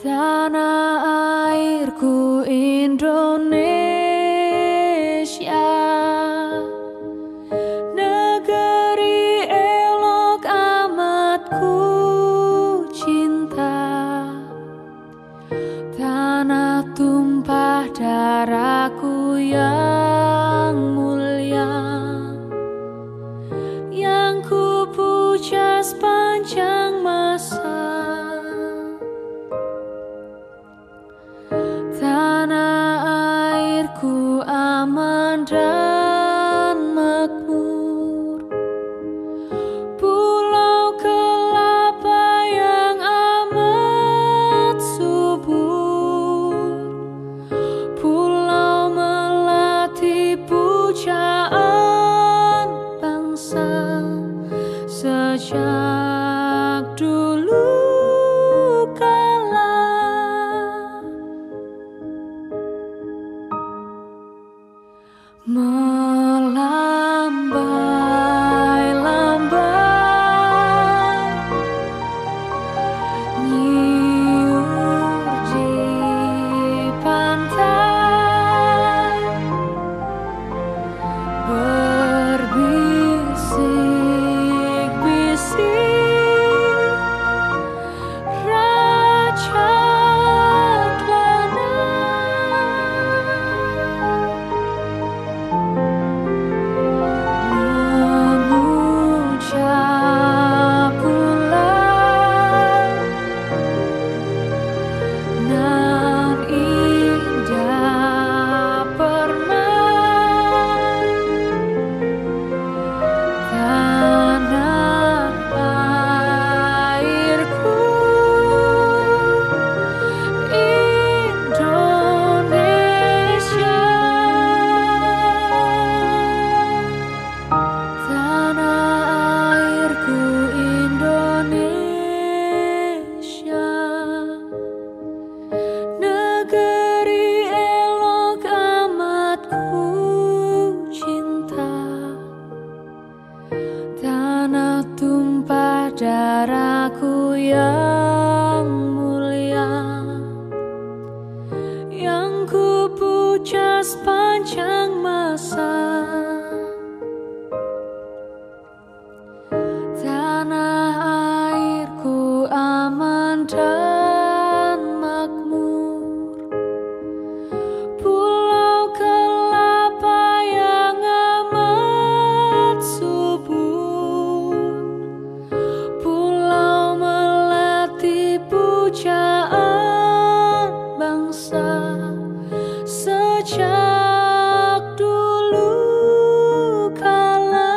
Tanah airku Indonesia. Negeri elok amat ku cinta. Tanah tumpah darahku yang tumpah darahku yang mulia Yang ku puja sepanjang Sejak dulu kala